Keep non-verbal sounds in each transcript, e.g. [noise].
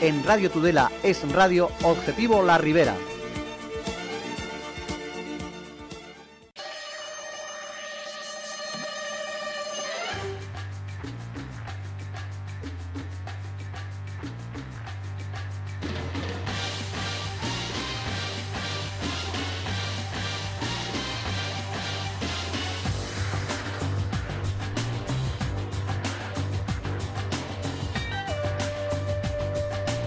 en Radio Tudela es Radio Objetivo La Ribera.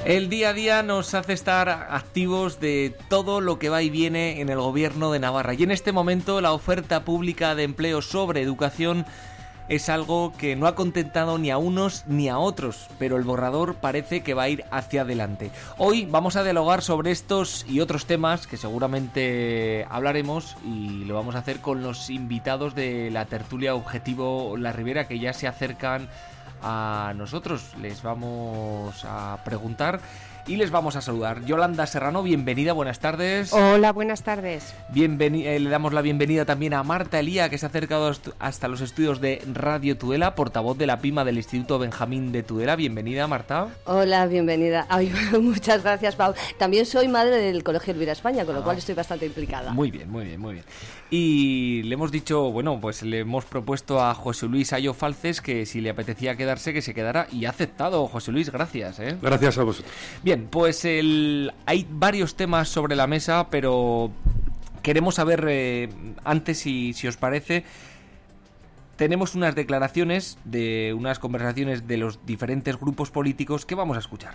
El día a día nos hace estar activos de todo lo que va y viene en el gobierno de Navarra. Y en este momento la oferta pública de empleo sobre educación es algo que no ha contentado ni a unos ni a otros, pero el borrador parece que va a ir hacia adelante. Hoy vamos a dialogar sobre estos y otros temas que seguramente hablaremos y lo vamos a hacer con los invitados de la tertulia Objetivo La Ribera que ya se acercan a nosotros. Les vamos a preguntar y les vamos a saludar. Yolanda Serrano, bienvenida, buenas tardes. Hola, buenas tardes. Eh, le damos la bienvenida también a Marta Elía, que se ha acercado hasta los estudios de Radio Tudela, portavoz de la PIMA del Instituto Benjamín de Tudela. Bienvenida, Marta. Hola, bienvenida. [laughs] muchas gracias, Pau. También soy madre del Colegio Elvira España, con lo ah. cual estoy bastante implicada. Muy bien, muy bien, muy bien. Y le hemos dicho, bueno, pues le hemos propuesto a José Luis Ayo Falces que si le apetecía quedarse, que se quedara. Y ha aceptado, José Luis, gracias. ¿eh? Gracias a vosotros. Bien, pues el... hay varios temas sobre la mesa, pero queremos saber eh, antes, si os parece, tenemos unas declaraciones de unas conversaciones de los diferentes grupos políticos que vamos a escuchar.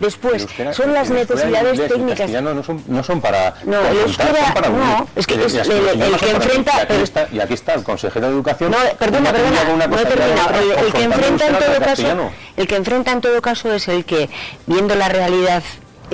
Después, son las necesidades técnicas. No son, no son para. No, el euskera. no, es que es el, que enfrenta. Y aquí, está, y aquí está el consejero de Educación. No, perdona, perdona. No he terminado. El, que enfrenta en todo caso. El que enfrenta en todo caso es el que, viendo la realidad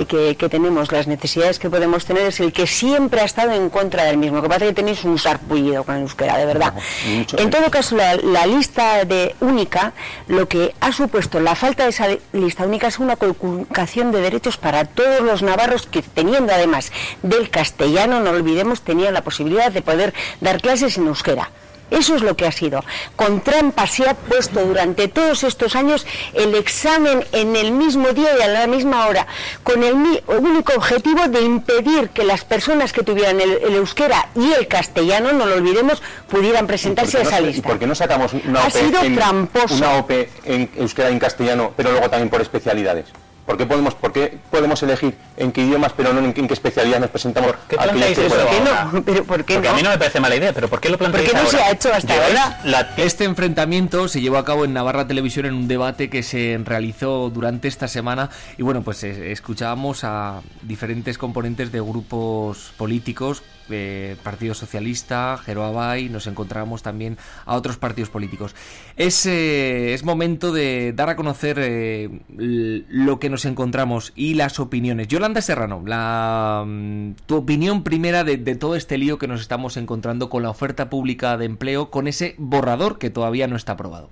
que, tenemos, las necesidades que podemos tener, es el que siempre ha estado en contra del mismo. Que parece que tenéis un sarpullido con el euskera, de verdad. en todo caso, la, lista de única, lo que ha supuesto la falta de esa lista única es una conculcación de derechos para todos los navarros que, teniendo además del castellano, no olvidemos, tenían la posibilidad de poder dar clases en euskera. Eso es lo que ha sido. Con trampa se ha puesto durante todos estos años el examen en el mismo día y a la misma hora, con el único objetivo de impedir que las personas que tuvieran el, euskera y el castellano, no lo olvidemos, pudieran presentarse a esa lista. ¿Y por qué no sacamos una ha sido en, una OP en euskera y en castellano, pero luego también por especialidades? ¿Por qué podemos, por qué podemos elegir en qué idiomas, pero no en, qué especialidad nos presentamos? ¿Qué planteáis eso? ¿Por qué no? [laughs] ¿Pero por qué Porque a mí no me parece mala idea, pero ¿por qué lo planteáis ¿Por qué no se ha hecho hasta ahora? Este enfrentamiento se llevó a cabo en Navarra Televisión en un debate que se realizó durante esta semana y bueno, pues eh, escuchábamos a diferentes componentes de grupos políticos Partido Socialista, Abay, nos encontramos también a otros partidos políticos. Es, eh, momento de dar a conocer eh, lo que nos encontramos y las opiniones. Yolanda Serrano, mm, tu opinión primera de todo este lío que nos estamos encontrando con la oferta pública de empleo, con ese borrador que todavía no está aprobado.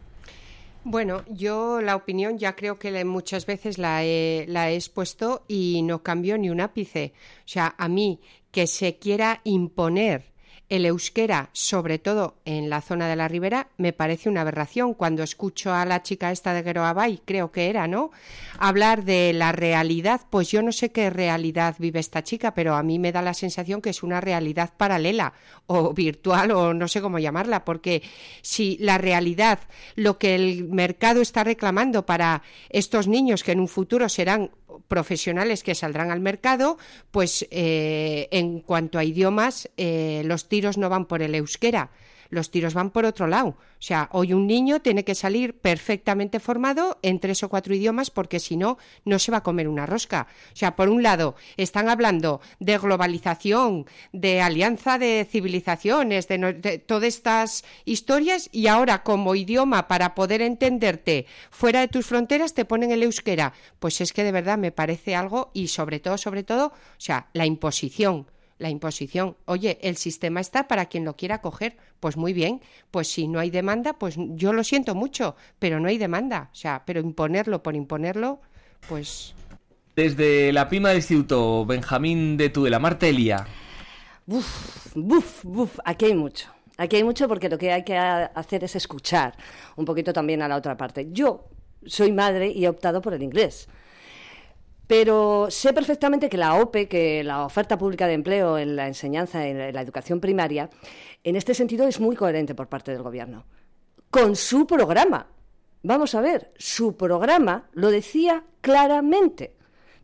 Bueno, yo la opinión ya creo que muchas veces la he, la he expuesto y no cambio ni un ápice. O sea, a mí que se quiera imponer el euskera, sobre todo en la zona de la ribera, me parece una aberración. Cuando escucho a la chica esta de Geroabay, creo que era, ¿no? Hablar de la realidad, pues yo no sé qué realidad vive esta chica, pero a mí me da la sensación que es una realidad paralela o virtual o no sé cómo llamarla, porque si la realidad, lo que el mercado está reclamando para estos niños que en un futuro serán profesionales que saldrán al mercado, pues eh, en cuanto a idiomas, eh, los tiros no van por el euskera, los tiros van por otro lado. O sea, hoy un niño tiene que salir perfectamente formado en tres o cuatro idiomas porque si no, no se va a comer una rosca. O sea, por un lado, están hablando de globalización, de alianza de civilizaciones, de, todas estas historias y ahora como idioma para poder entenderte fuera de tus fronteras te ponen el euskera. Pues es que de verdad me parece algo y sobre todo, sobre todo, o sea, la imposición la imposición. Oye, el sistema está para quien lo quiera coger. Pues muy bien, pues si no hay demanda, pues yo lo siento mucho, pero no hay demanda. O sea, pero imponerlo por imponerlo, pues... Desde la Pima del Instituto, Benjamín de Tudela, Marta Elía. Buf, buf, buf, aquí hay mucho. Aquí hay mucho porque lo que hay que hacer es escuchar un poquito también a la otra parte. Yo soy madre y he optado por el inglés. Pero sé perfectamente que la OPE, que la oferta pública de empleo en la enseñanza, en la educación primaria, en este sentido es muy coherente por parte del Gobierno. Con su programa. Vamos a ver, su programa lo decía claramente.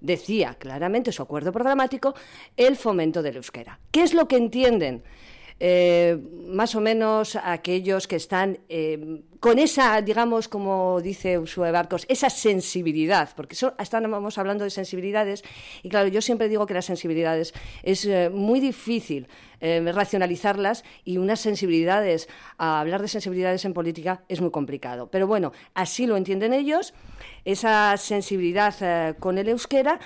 Decía claramente su acuerdo programático el fomento del euskera. ¿Qué es lo que entienden? Eh, más o menos aquellos que están eh, con esa, digamos, como dice Usue Barcos, esa sensibilidad, porque estamos hablando de sensibilidades, y claro, yo siempre digo que las sensibilidades es eh, muy difícil racionalizarlas y unas sensibilidades, hablar de sensibilidades en política es muy complicado. Pero bueno, así lo entienden ellos, esa sensibilidad con el euskera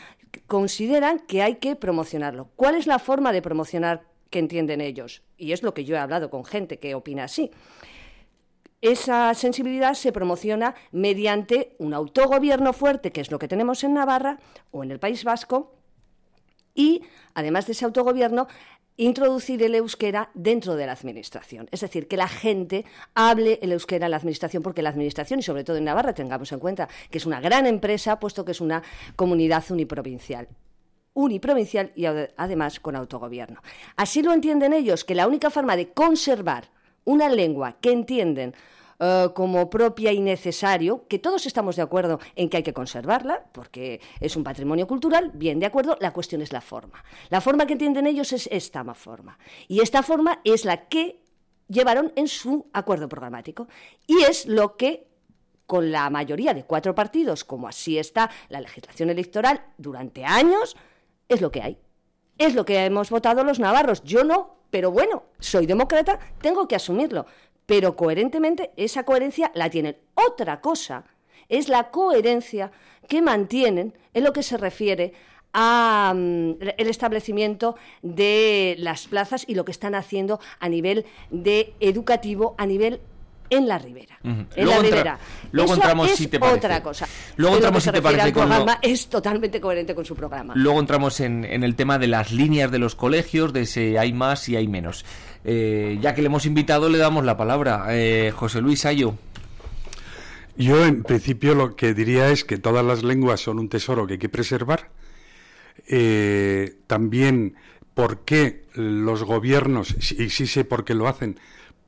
consideran que hay que promocionarlo. ¿Cuál es la forma de promocionar que entienden ellos. Y es lo que yo he hablado con gente que opina así. Esa sensibilidad se promociona mediante un autogobierno fuerte, que es lo que tenemos en Navarra o en el País Vasco, y además de ese autogobierno, introducir el euskera dentro de la administración. Es decir, que la gente hable el euskera en la administración, porque la administración, y sobre todo en Navarra, tengamos en cuenta que es una gran empresa, puesto que es una comunidad uniprovincial uniprovincial y además con autogobierno. Así lo entienden ellos, que la única forma de conservar una lengua que entienden eh, como propia y necesario, que todos estamos de acuerdo en que hay que conservarla, porque es un patrimonio cultural, bien de acuerdo, la cuestión es la forma. La forma que entienden ellos es esta forma. Y esta forma es la que llevaron en su acuerdo programático. Y es lo que con la mayoría de cuatro partidos, como así está la legislación electoral durante años, es lo que hay. Es lo que hemos votado los navarros. Yo no, pero bueno, soy demócrata, tengo que asumirlo. Pero coherentemente esa coherencia la tienen. Otra cosa es la coherencia que mantienen en lo que se refiere a mm, el establecimiento de las plazas y lo que están haciendo a nivel de educativo, a nivel en la ribera. En luego la ribera. luego entramos si te parece. otra cosa. Luego entramos si te parece. El programa es totalmente coherente con su programa. Luego entramos en, el tema de las líneas de los colegios, de si hay más y hay menos. Eh, ya que le hemos invitado, le damos la palabra. Eh, José Luis Ayo. Yo, en principio, lo que diría es que todas las lenguas son un tesoro que hay que preservar. Eh, también, ¿por qué los gobiernos, y sí sé por qué lo hacen,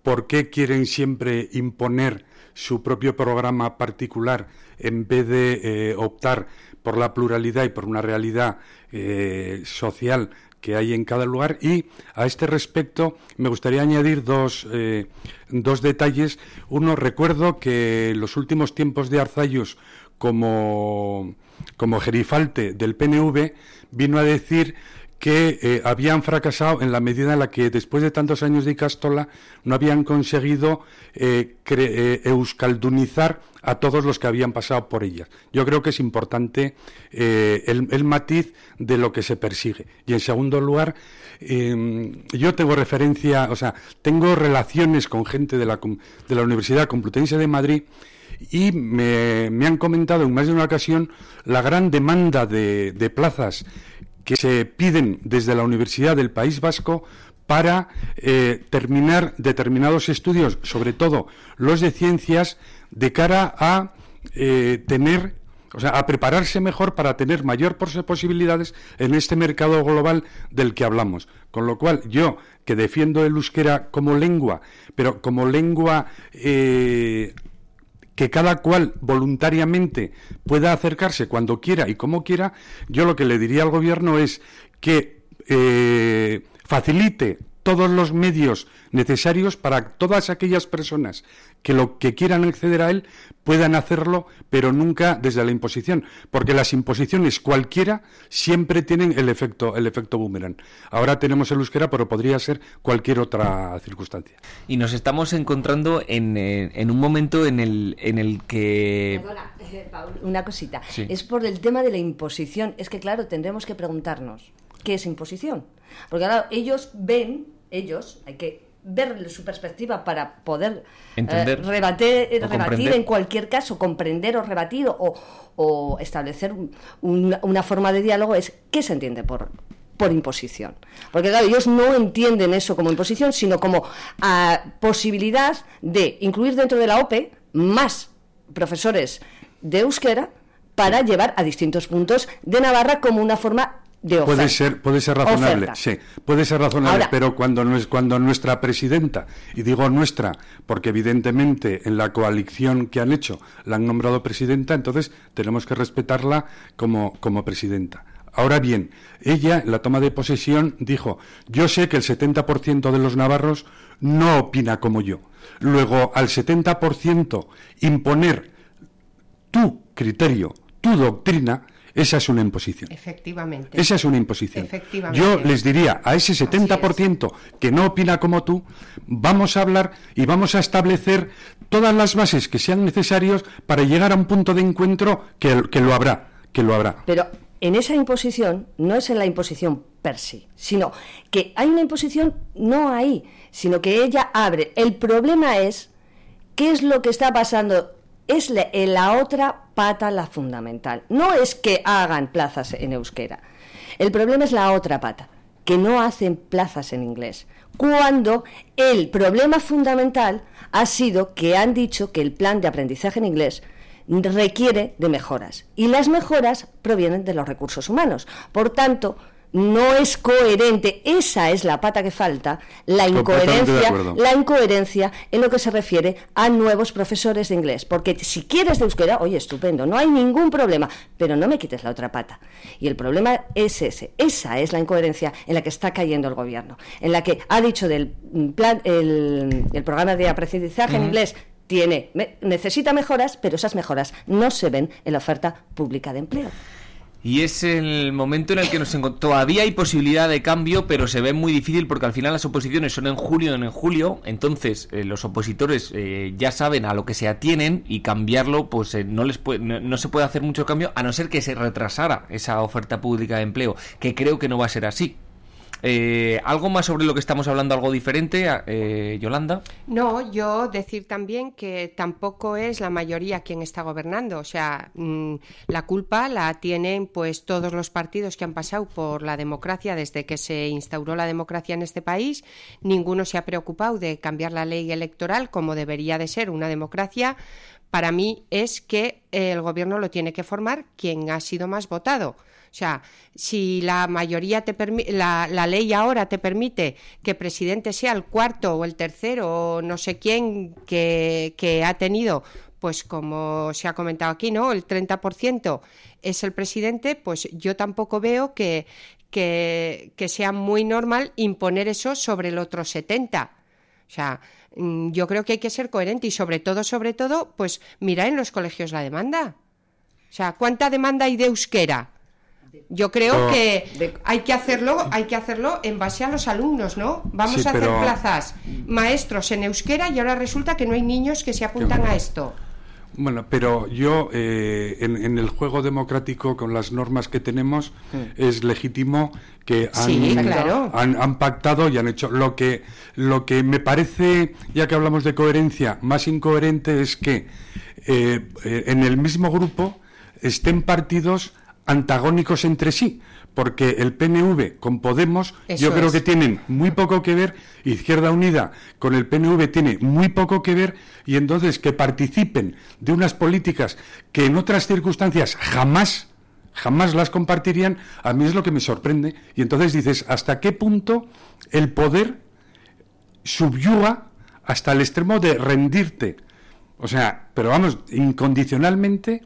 ¿Por qué quieren siempre imponer su propio programa particular en vez de eh, optar por la pluralidad y por una realidad eh, social que hay en cada lugar? Y a este respecto me gustaría añadir dos, eh, dos detalles. Uno, recuerdo que en los últimos tiempos de Arzayus como, como gerifalte del PNV vino a decir que eh, habían fracasado en la medida en la que después de tantos años de Icastola no habían conseguido eh, eh, euskaldunizar a todos los que habían pasado por ellas. Yo creo que es importante el, matiz de lo que se persigue. Y en segundo lugar, em, yo tengo referencia, o sea, tengo relaciones con gente de la, de la Universidad Complutense de Madrid y me, han comentado en más de una ocasión la gran demanda de, de plazas que se piden desde la Universidad del País Vasco para eh, terminar determinados estudios, sobre todo los de ciencias, de cara a eh, tener, o sea, a prepararse mejor para tener mayor posibilidades en este mercado global del que hablamos. Con lo cual, yo, que defiendo el euskera como lengua, pero como lengua eh, que cada cual voluntariamente pueda acercarse cuando quiera y como quiera, yo lo que le diría al gobierno es que eh, facilite todos los medios necesarios para todas aquellas personas que lo que quieran acceder a él puedan hacerlo, pero nunca desde la imposición, porque las imposiciones cualquiera siempre tienen el efecto el efecto boomerang. Ahora tenemos el euskera, pero podría ser cualquier otra circunstancia. Y nos estamos encontrando en, eh, en un momento en el en el que Perdona, eh, Paul, una cosita. Es por el tema de la imposición, es que claro, tendremos que preguntarnos qué es imposición. Porque claro, ellos ven, ellos, hay que ver su perspectiva para poder eh, rebatir, en cualquier caso, comprender o rebatir o, establecer una forma de diálogo es qué se entiende por, por imposición. Porque claro, ellos no entienden eso como imposición, sino como a posibilidad de incluir dentro de la OPE más profesores de euskera para llevar a distintos puntos de Navarra como una forma Puede ser, puede ser razonable, sí, puede ser razonable, pero cuando, no es, cuando nuestra presidenta, y digo nuestra, porque evidentemente en la coalición que han hecho la han nombrado presidenta, entonces tenemos que respetarla como, como presidenta. Ahora bien, ella en la toma de posesión dijo, yo sé que el 70% de los navarros no opina como yo. Luego, al 70% imponer tu criterio, tu doctrina, esa es una imposición. Efectivamente. Esa es una imposición. Yo les diría a ese 70% que no opina como tú, vamos a hablar y vamos a establecer todas las bases que sean necesarios para llegar a un punto de encuentro que, que lo habrá, que lo habrá. Pero en esa imposición no es en la imposición per se, sino que hay una imposición no ahí, sino que ella abre. El problema es qué es lo que está pasando es la otra pata la fundamental. No es que hagan plazas en euskera. El problema es la otra pata, que no hacen plazas en inglés. Cuando el problema fundamental ha sido que han dicho que el plan de aprendizaje en inglés requiere de mejoras. Y las mejoras provienen de los recursos humanos. Por tanto, no es coherente, esa es la pata que falta, la incoherencia, la incoherencia en lo que se refiere a nuevos profesores de inglés, porque si quieres de euskera, oye, estupendo, no hay ningún problema, pero no me quites la otra pata. Y el problema es ese, esa es la incoherencia en la que está cayendo el gobierno, en la que ha dicho del plan el, programa de aprendizaje en inglés tiene necesita mejoras, pero esas mejoras no se ven en la oferta pública de empleo. Y es el momento en el que nos encontramos. Todavía hay posibilidad de cambio, pero se ve muy difícil porque al final las oposiciones son en julio, no en julio. Entonces, eh, los opositores eh, ya saben a lo que se atienen y cambiarlo, pues eh, no, les no, se puede hacer mucho cambio a no ser que se retrasara esa oferta pública de empleo, que creo que no va a ser así. Eh, ¿Algo más sobre lo que estamos hablando, algo diferente, eh, Yolanda? No, yo decir también que tampoco es la mayoría quien está gobernando. O sea, mm, la culpa la tienen pues todos los partidos que han pasado por la democracia desde que se instauró la democracia en este país. Ninguno se ha preocupado de cambiar la ley electoral como debería de ser una democracia. Para mí es que el gobierno lo tiene que formar quien ha sido más votado. O sea, si la mayoría te la, la ley ahora te permite que presidente sea el cuarto o el tercero o no sé quién que, que ha tenido pues como se ha comentado aquí, ¿no? El 30% es el presidente, pues yo tampoco veo que, que, que, sea muy normal imponer eso sobre el otro 70. O sea, yo creo que hay que ser coherente y sobre todo, sobre todo, pues mira en los colegios la demanda. O sea, ¿cuánta demanda hay de euskera? Yo creo que hay que hacerlo, hay que hacerlo en base a los alumnos, ¿no? Vamos a hacer plazas maestros en euskera y ahora resulta que no hay niños que se apuntan a esto. Bueno, pero yo eh, en, el juego democrático con las normas que tenemos es legítimo que han, han, pactado y han hecho lo que lo que me parece, ya que hablamos de coherencia, más incoherente es que eh, eh, en el mismo grupo estén partidos antagónicos entre sí, porque el PNV con Podemos yo creo que tienen muy poco que ver, Izquierda Unida con el PNV tiene muy poco que ver, y entonces que participen de unas políticas que en otras circunstancias jamás, jamás las compartirían, a mí es lo que me sorprende. Y entonces dices, ¿hasta qué punto el poder subyuga hasta el extremo de rendirte? O sea, pero vamos, incondicionalmente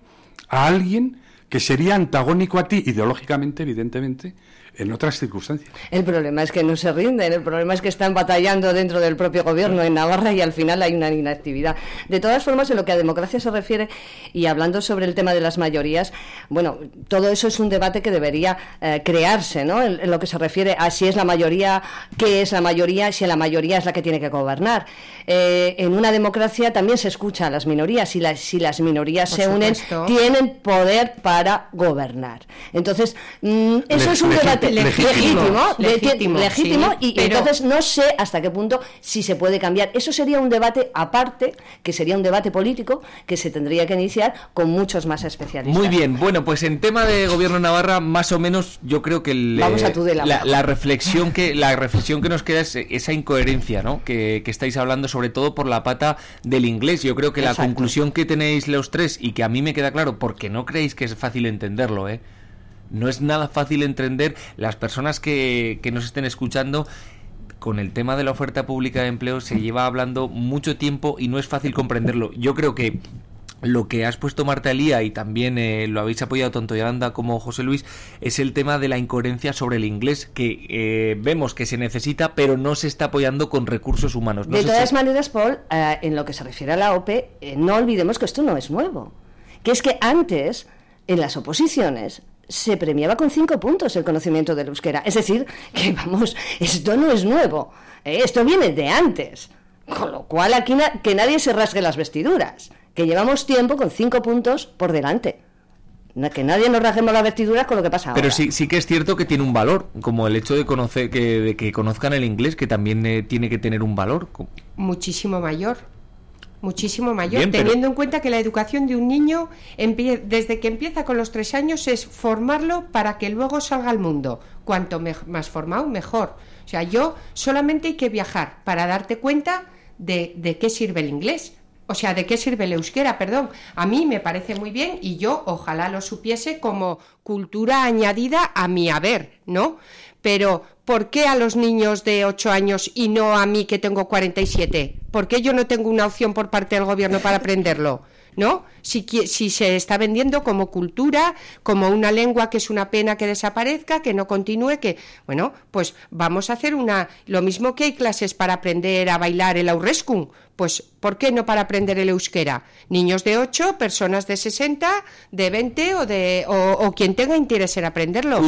a alguien que sería antagónico a ti ideológicamente, evidentemente, en otras circunstancias. El problema es que no se rinden, el problema es que están batallando dentro del propio gobierno en Navarra y al final hay una inactividad. De todas formas, en lo que a democracia se refiere, y hablando sobre el tema de las mayorías, bueno, todo eso es un debate que debería eh, crearse, ¿no? En, lo que se refiere a si es la mayoría, qué es la mayoría, si la mayoría es la que tiene que gobernar. Eh, en una democracia también se escucha a las minorías, y las, si las minorías se unen, tienen poder para gobernar. Entonces, mm, eso es un debate legítimo, legítimo, y entonces no sé hasta qué punto si se puede cambiar. Eso sería un debate aparte, que sería un debate político que se tendría que iniciar con muchos más especialistas. Muy bien, bueno, pues en tema de gobierno Navarra, más o menos, yo creo que la, reflexión que la reflexión que nos queda es esa incoherencia, ¿no? Que, estáis hablando sobre todo por la pata del inglés. Yo creo que la conclusión que tenéis los tres y que a mí me queda claro, porque no creéis que es fácil entenderlo, ¿eh? No es nada fácil entender las personas que, que nos estén escuchando con el tema de la oferta pública de empleo se lleva hablando mucho tiempo y no es fácil comprenderlo. Yo creo que lo que has puesto Marta Elía y también eh, lo habéis apoyado tanto Yolanda como José Luis es el tema de la incoherencia sobre el inglés que eh, vemos que se necesita pero no se está apoyando con recursos humanos. de todas maneras, Paul, eh, en lo que se refiere a la OPE, no olvidemos que esto no es nuevo. Que es que antes, en las oposiciones, se premiaba con cinco puntos el conocimiento del euskera. Es decir, que vamos, esto no es nuevo. esto viene de antes. Con lo cual aquí que nadie se rasgue las vestiduras que llevamos tiempo con cinco puntos por delante. Que nadie nos rajemos las vestiduras con lo que pasa Pero ahora. sí, sí que es cierto que tiene un valor, como el hecho de conocer que, de que conozcan el inglés, que también eh, tiene que tener un valor. Muchísimo mayor. Muchísimo mayor, teniendo en cuenta que la educación de un niño, desde que empieza con los tres años, es formarlo para que luego salga al mundo. Cuanto más formado, mejor. O sea, yo solamente hay que viajar para darte cuenta de, de qué sirve el inglés o sea, ¿de qué sirve el euskera? Perdón. A mí me parece muy bien y yo ojalá lo supiese como cultura añadida a mi haber, ¿no? Pero, ¿por qué a los niños de 8 años y no a mí que tengo 47? ¿Por qué yo no tengo una opción por parte del gobierno para aprenderlo? ¿no? Si, si, se está vendiendo como cultura, como una lengua que es una pena que desaparezca, que no continúe, que, bueno, pues vamos a hacer una, lo mismo que hay clases para aprender a bailar el aurreskun, pues ¿por qué no para aprender el euskera? Niños de 8, personas de 60, de 20 o de o, quien tenga interés en aprenderlo.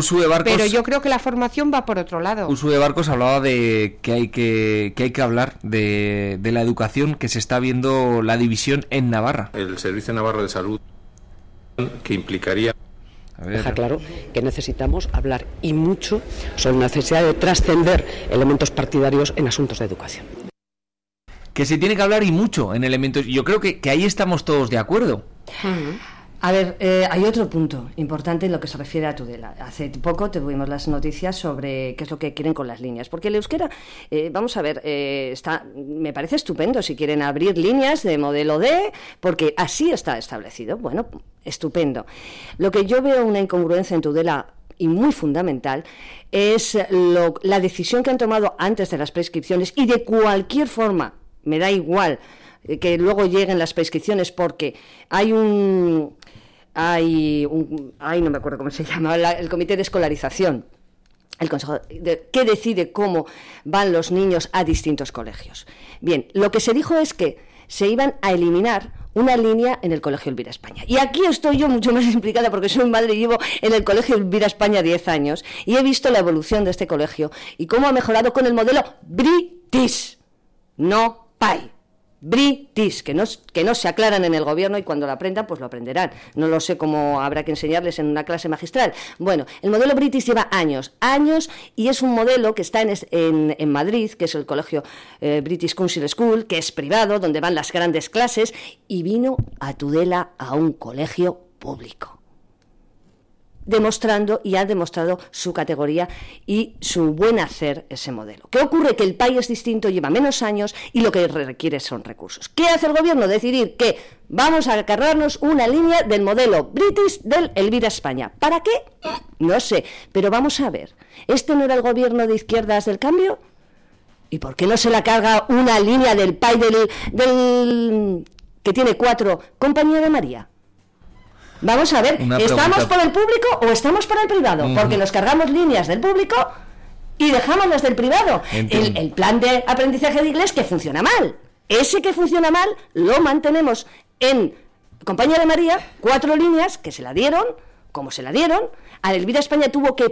Pero yo creo que la formación va por otro lado. Usu de Barcos hablaba de que hay que, que hay que hablar de, de la educación, que se está viendo la división en Navarra. El Servicio Navarro de Salud que implicaría Deja claro que necesitamos hablar y mucho sobre la necesidad de trascender elementos partidarios en asuntos de educación que se tiene que hablar y mucho en elementos. Yo creo que, que ahí estamos todos de acuerdo. A ver, eh, hay otro punto importante en lo que se refiere a Tudela. Hace poco tuvimos las noticias sobre qué es lo que quieren con las líneas. Porque el euskera, eh, vamos a ver, eh, está, me parece estupendo si quieren abrir líneas de modelo D, porque así está establecido. Bueno, estupendo. Lo que yo veo una incongruencia en Tudela y muy fundamental es la decisión que han tomado antes de las prescripciones y de cualquier forma me da igual eh, que luego lleguen las prescripciones porque hay un hay un ay no me acuerdo cómo se [laughs] llama el comité de escolarización el consejo que decide cómo van los niños a distintos colegios bien lo que se dijo es que se iban a eliminar una línea en el Colegio Elvira España. Y aquí estoy yo mucho más [laughs] implicada porque soy madre y llevo en el Colegio Elvira España 10 años y he visto la evolución de este colegio y cómo ha mejorado con el modelo British, no PAI. British, que no, que no se aclaran en el gobierno y cuando lo aprendan, pues lo aprenderán. No lo sé cómo habrá que enseñarles en una clase magistral. Bueno, el modelo British lleva años, años, y es un modelo que está en, en, Madrid, que es el colegio eh, British Council School, que es privado, donde van las grandes clases, y vino a Tudela a un colegio público demostrando y ha demostrado su categoría y su buen hacer ese modelo. ¿Qué ocurre? Que el país es distinto, lleva menos años y lo que requiere son recursos. ¿Qué hace el gobierno? Decidir que vamos a cargarnos una línea del modelo British del Elvira España. ¿Para qué? No sé, pero vamos a ver. ¿Este no era el gobierno de izquierdas del cambio? ¿Y por qué no se la carga una línea del PAI del, del que tiene cuatro, Compañía de María? Vamos a ver, ¿estamos por el público o estamos por el privado? Porque nos cargamos líneas del público y dejamos las del privado. El, plan de aprendizaje de inglés que funciona mal. Ese que funciona mal lo mantenemos en Compañía de María, cuatro líneas que se la dieron, como se la dieron. A Elvira España tuvo que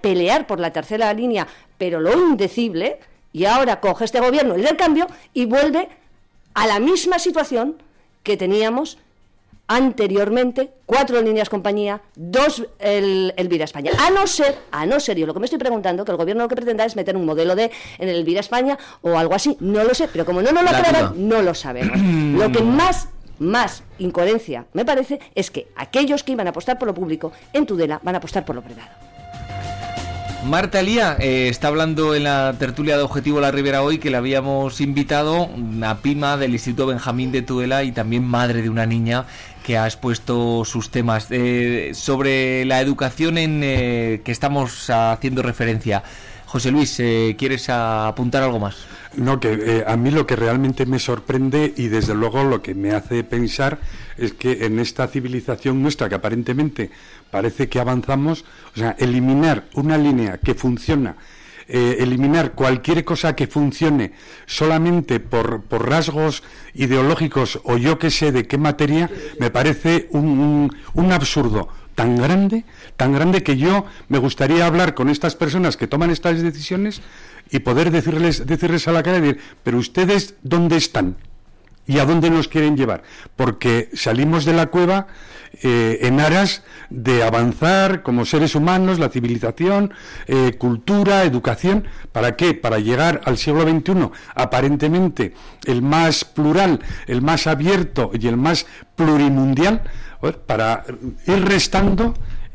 pelear por la tercera línea, pero lo indecible, y ahora coge este gobierno el del cambio y vuelve a la misma situación que teníamos anteriormente cuatro líneas compañía, dos el Elvira España. A no ser, a no ser, yo lo que me estoy preguntando, que el gobierno lo que pretenda es meter un modelo de en el Elvira España o algo así, no lo sé, pero como no nos lo aclaran, no lo sabemos. lo que [clears throat] más más incoherencia me parece es que aquellos que iban a apostar por lo público en Tudela van a apostar por lo privado. Marta Lía eh, está hablando en la tertulia de Objetivo La Ribera hoy que le habíamos invitado a Pima del Instituto Benjamín de Tudela y también madre de una niña que ha expuesto sus temas eh, sobre la educación en eh, que estamos haciendo referencia. José Luis, ¿quieres apuntar algo más? No, que a mí lo que realmente me sorprende y desde luego lo que me hace pensar es que en esta civilización nuestra que aparentemente parece que avanzamos, o sea, eliminar una línea que funciona, eh, eliminar cualquier cosa que funcione solamente por, por, rasgos ideológicos o yo que sé de qué materia, me parece un, un, absurdo tan grande, tan grande que yo me gustaría hablar con estas personas que toman estas decisiones y poder decirles, decirles a la cara, decir, pero ustedes, ¿dónde están? ¿Y a dónde nos quieren llevar? Porque salimos de la cueva eh, en aras de avanzar como seres humanos, la civilización, eh, cultura, educación. ¿Para qué? Para llegar al siglo XXI, aparentemente el más plural, el más abierto y el más plurimundial, para ir restando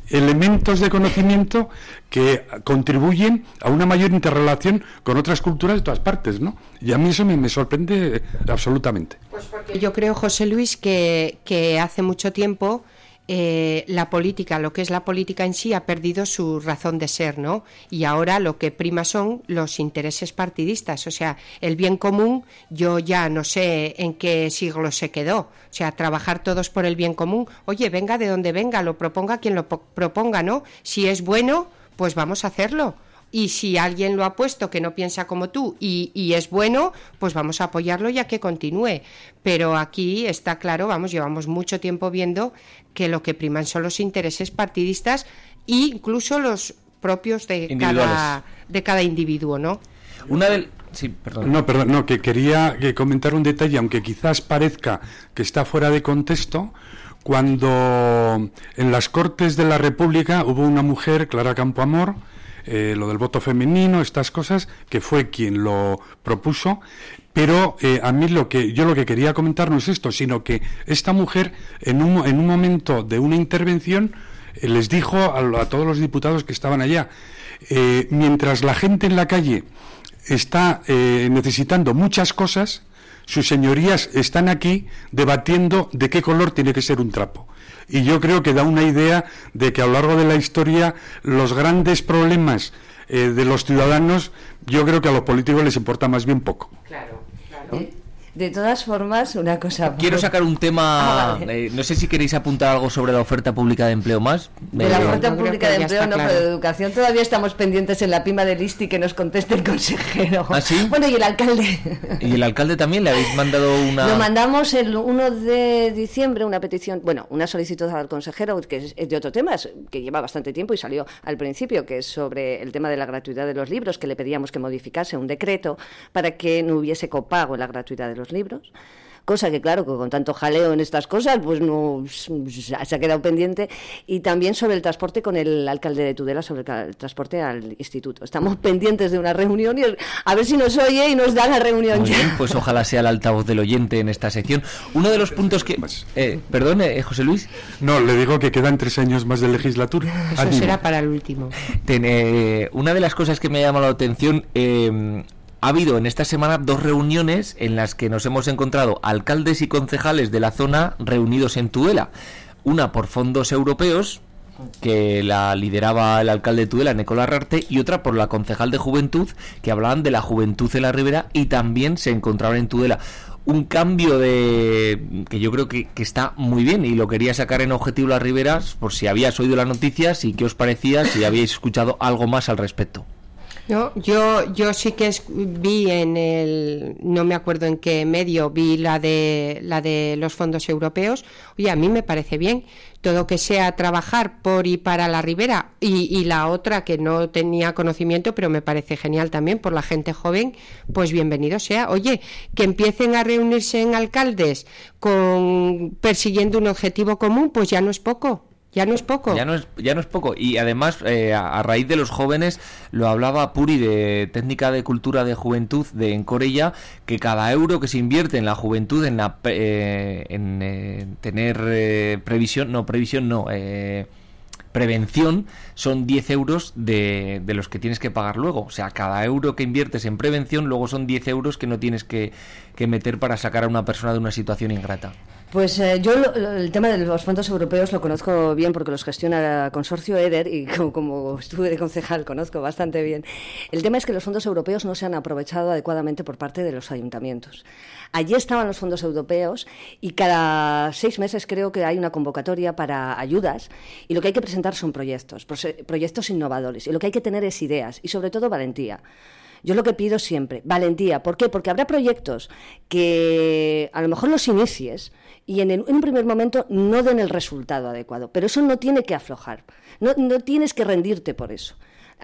elementos de conocimiento que contribuyen a una mayor interrelación con otras culturas de todas partes, ¿no? Y a mí eso me, sorprende absolutamente. Pues porque yo creo, José Luis, que, que hace mucho tiempo eh, la política, lo que es la política en sí, ha perdido su razón de ser, ¿no? Y ahora lo que prima son los intereses partidistas, o sea, el bien común, yo ya no sé en qué siglo se quedó, o sea, trabajar todos por el bien común, oye, venga de donde venga, lo proponga quien lo proponga, ¿no? Si es bueno, pues vamos a hacerlo y si alguien lo ha puesto que no piensa como tú y, es bueno, pues vamos a apoyarlo ya que continúe. Pero aquí está claro, vamos, llevamos mucho tiempo viendo que lo que priman son los intereses partidistas e incluso los propios de cada, de cada individuo, ¿no? Una del... Sí, perdón. No, perdón, no, que quería comentar un detalle, aunque quizás parezca que está fuera de contexto, cuando en las Cortes de la República hubo una mujer, Clara Campoamor, eh, lo del voto femenino, estas cosas, que fue quien lo propuso. Pero eh, a mí lo que yo lo que quería comentar no es esto, sino que esta mujer en un, en un momento de una intervención eh, les dijo a, todos los diputados que estaban allá, mientras la gente en la calle está necesitando muchas cosas, sus señorías están aquí debatiendo de qué color tiene que ser un trapo y yo creo que da una idea de que a lo largo de la historia los grandes problemas eh, de los ciudadanos, yo creo que a los políticos les importa más bien poco. Claro, claro. ¿Eh? De todas formas, una cosa. Quiero sacar un tema. Ah, eh, no sé si queréis apuntar algo sobre la oferta pública de empleo más. De la oferta pública de empleo, no, pero de educación todavía estamos pendientes en la pima de Listi que nos conteste el consejero. ¿Ah, sí? Bueno, y el alcalde. ¿Y el alcalde también le habéis mandado una.? Lo mandamos el 1 de diciembre, una petición, bueno, una solicitud al consejero, que es de otro tema, que lleva bastante tiempo y salió al principio, que es sobre el tema de la gratuidad de los libros, que le pedíamos que modificase un decreto para que no hubiese copago en la gratuidad de los libros cosa que claro, que con tanto jaleo en estas cosas, pues no se ha quedado pendiente. Y también sobre el transporte con el alcalde de Tudela, sobre el transporte al instituto. Estamos pendientes de una reunión y a ver si nos oye y nos da la reunión ya. pues ojalá sea el altavoz del oyente en esta sección. Uno de los puntos que... Eh, perdón, eh, José Luis. No, le digo que quedan tres años más de legislatura. Eso será para el último. Eh, una de las cosas que me ha llamado la atención... Ha habido en esta semana dos reuniones en las que nos hemos encontrado alcaldes y concejales de la zona reunidos en Tudela. Una por fondos europeos, que la lideraba el alcalde de Tudela, Nicolás Rarte, y otra por la concejal de Juventud, que hablaban de la juventud en la Ribera y también se encontraban en Tudela. Un cambio de que yo creo que, que, está muy bien y lo quería sacar en Objetivo Las Riberas por si habías oído las noticias y qué os parecía, si habíais escuchado algo más al respecto. No, yo, yo sí que vi en el, no me acuerdo en qué medio, vi la de, la de los fondos europeos. Oye, a mí me parece bien todo que sea trabajar por y para la ribera y, y, la otra que no tenía conocimiento pero me parece genial también por la gente joven pues bienvenido sea. Oye que empiecen a reunirse en alcaldes con persiguiendo un objetivo común pues ya no es poco ya no es poco. Ya no es, ya no es poco. Y además, eh, a, raíz de los jóvenes, lo hablaba Puri de Técnica de Cultura de Juventud de Encorella, que cada euro que se invierte en la juventud, en, la, eh, en eh, tener previsión, no, previsión no, prevención, son 10 euros de, de, los que tienes que pagar luego. O sea, cada euro que inviertes en prevención, luego son 10 euros que no tienes que, que meter para sacar a una persona de una situación ingrata. Pues eh, yo el tema de los fondos europeos lo conozco bien porque los gestiona el consorcio EDER y [laughs] como, estuve de concejal conozco bastante bien. El tema es que los fondos europeos no se han aprovechado adecuadamente por parte de los ayuntamientos. Allí estaban los fondos europeos y cada seis meses creo que hay una convocatoria para ayudas y lo que hay que presentar son proyectos, proyectos innovadores y lo que hay que tener es ideas y sobre todo valentía. Yo lo que pido siempre, valentía. ¿Por qué? Porque habrá proyectos que a lo mejor los inicies, y en, un primer momento no den el resultado adecuado. Pero eso no tiene que aflojar, no, tienes que rendirte por eso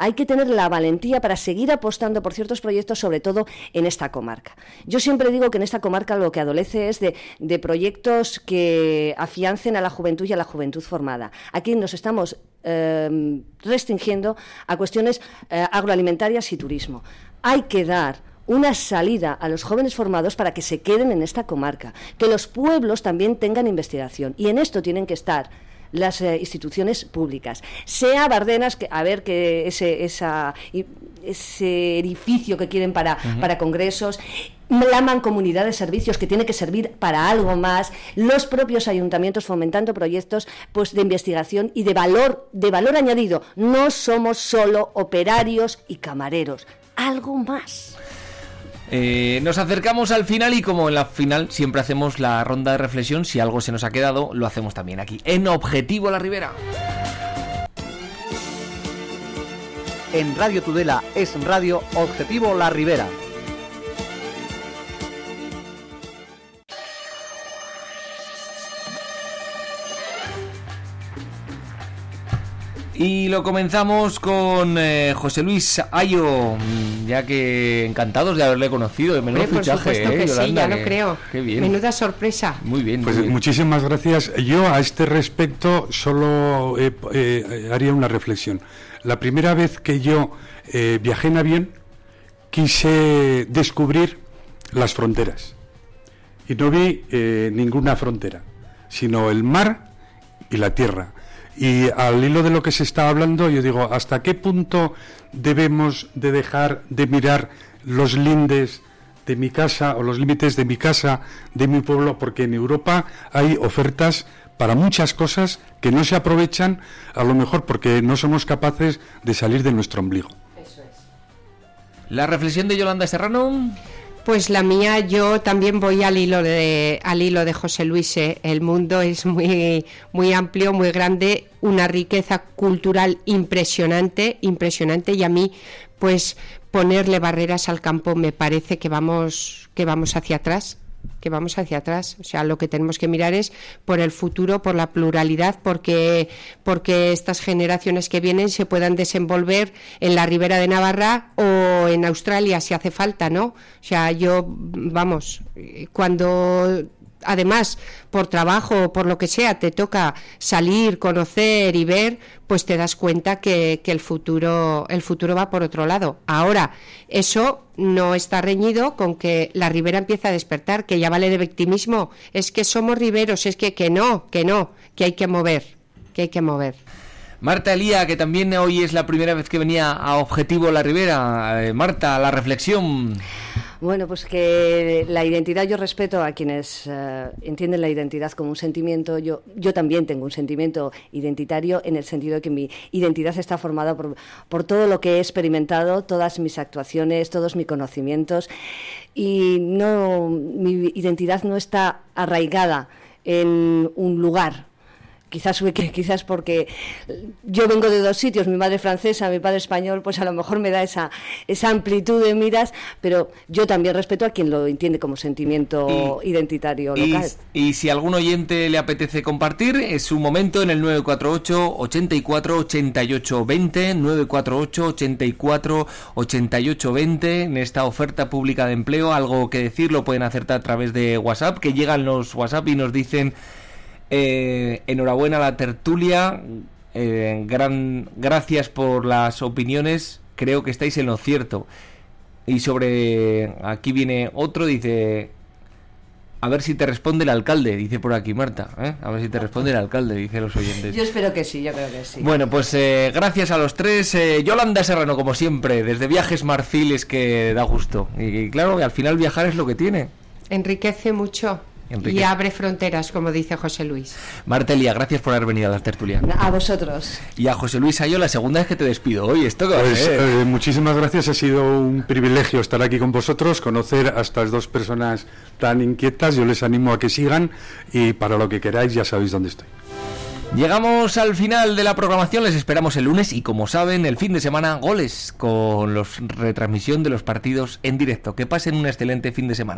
hay que tener la valentía para seguir apostando por ciertos proyectos, sobre todo en esta comarca. Yo siempre digo que en esta comarca lo que adolece es de, proyectos que afiancen a la juventud y a la juventud formada. Aquí nos estamos eh, restringiendo a cuestiones eh, agroalimentarias y turismo. Hay que dar una salida a los jóvenes formados para que se queden en esta comarca, que los pueblos también tengan investigación. Y en esto tienen que estar las eh, instituciones públicas. Sea Bardenas, que, a ver que ese, esa, ese edificio que quieren para, para congresos, la mancomunidad de servicios que tiene que servir para algo más, los propios ayuntamientos fomentando proyectos pues de investigación y de valor, de valor añadido. No somos solo operarios y camareros, algo más. Eh, nos acercamos al final y como en la final siempre hacemos la ronda de reflexión, si algo se nos ha quedado, lo hacemos también aquí, en Objetivo La Ribera. En Radio Tudela es Radio Objetivo La Ribera. Y lo comenzamos con eh, José Luis Ayo, ya que encantados de haberle conocido. Menudo fichaje, eh, que sí, ya lo creo. Qué bien. Menuda sorpresa. Muy bien. Pues muchísimas gracias. Yo a este respecto solo eh, haría una reflexión. La primera vez que yo viajé en avión, quise descubrir las fronteras. Y no vi ninguna frontera, sino el mar y la tierra y al hilo de lo que se está hablando, yo digo, ¿hasta qué punto debemos de dejar de mirar los lindes de mi casa o los límites de mi casa, de mi pueblo? Porque en Europa hay ofertas para muchas cosas que no se aprovechan, a lo mejor porque no somos capaces de salir de nuestro ombligo. Eso es. La reflexión de Yolanda Serrano. Pues la mía, yo también voy al hilo de, al hilo de José Luis. ¿eh? El mundo es muy, muy amplio, muy grande, una riqueza cultural impresionante, impresionante, y a mí, pues ponerle barreras al campo me parece que vamos, que vamos hacia atrás que vamos hacia atrás. O sea, lo que tenemos que mirar es por el futuro, por la pluralidad, porque, porque estas generaciones que vienen se puedan desenvolver en la ribera de Navarra o en Australia si hace falta, ¿no? O sea, yo, vamos, cuando además por trabajo o por lo que sea te toca salir, conocer y ver, pues te das cuenta que, el futuro el futuro va por otro lado. Ahora, eso no está reñido con que la ribera empieza a despertar, que ya vale de victimismo, es que somos riberos, es que que no, que no, que hay que mover, que hay que mover. Marta Elía, que también hoy es la primera vez que venía a Objetivo La Ribera. Eh, Marta, la reflexión. Bueno, pues que la identidad, yo respeto a quienes eh, entienden la identidad como un sentimiento. Yo, yo también tengo un sentimiento identitario en el sentido de que mi identidad está formada por, por todo lo que he experimentado, todas mis actuaciones, todos mis conocimientos. Y no, mi identidad no está arraigada en un lugar quizás quizás porque yo vengo de dos sitios, mi madre francesa, mi padre español, pues a lo mejor me da esa, esa amplitud de miras, pero yo también respeto a quien lo entiende como sentimiento identitario local. Y, si algún oyente le apetece compartir, es su momento en el 948 84 88 20, 948 84 88 20, en esta oferta pública de empleo, algo que decir lo pueden hacer a través de WhatsApp, que llegan los WhatsApp y nos dicen eh, enhorabuena a la tertulia. Eh, gran, gracias por las opiniones. Creo que estáis en lo cierto. Y sobre. Aquí viene otro, dice. A ver si te responde el alcalde, dice por aquí Marta. ¿eh? A ver si te responde el alcalde, dice los oyentes. Yo espero que sí, yo creo que sí. Bueno, pues gracias a los tres. Yolanda Serrano, como siempre, desde Viajes Marfil es que da gusto. Y, claro, que al final viajar es lo que tiene. Enriquece mucho. Y abre fronteras, como dice José Luis. Martelia, gracias por haber venido a la tertulia. A vosotros. Y a José Luis Ayo, la segunda vez que te despido hoy. Esto pues, eh, muchísimas gracias, ha sido un privilegio estar aquí con vosotros, conocer a estas dos personas tan inquietas. Yo les animo a que sigan y para lo que queráis ya sabéis dónde estoy. Llegamos al final de la programación, les esperamos el lunes y como saben, el fin de semana goles con la retransmisión de los partidos en directo. Que pasen un excelente fin de semana.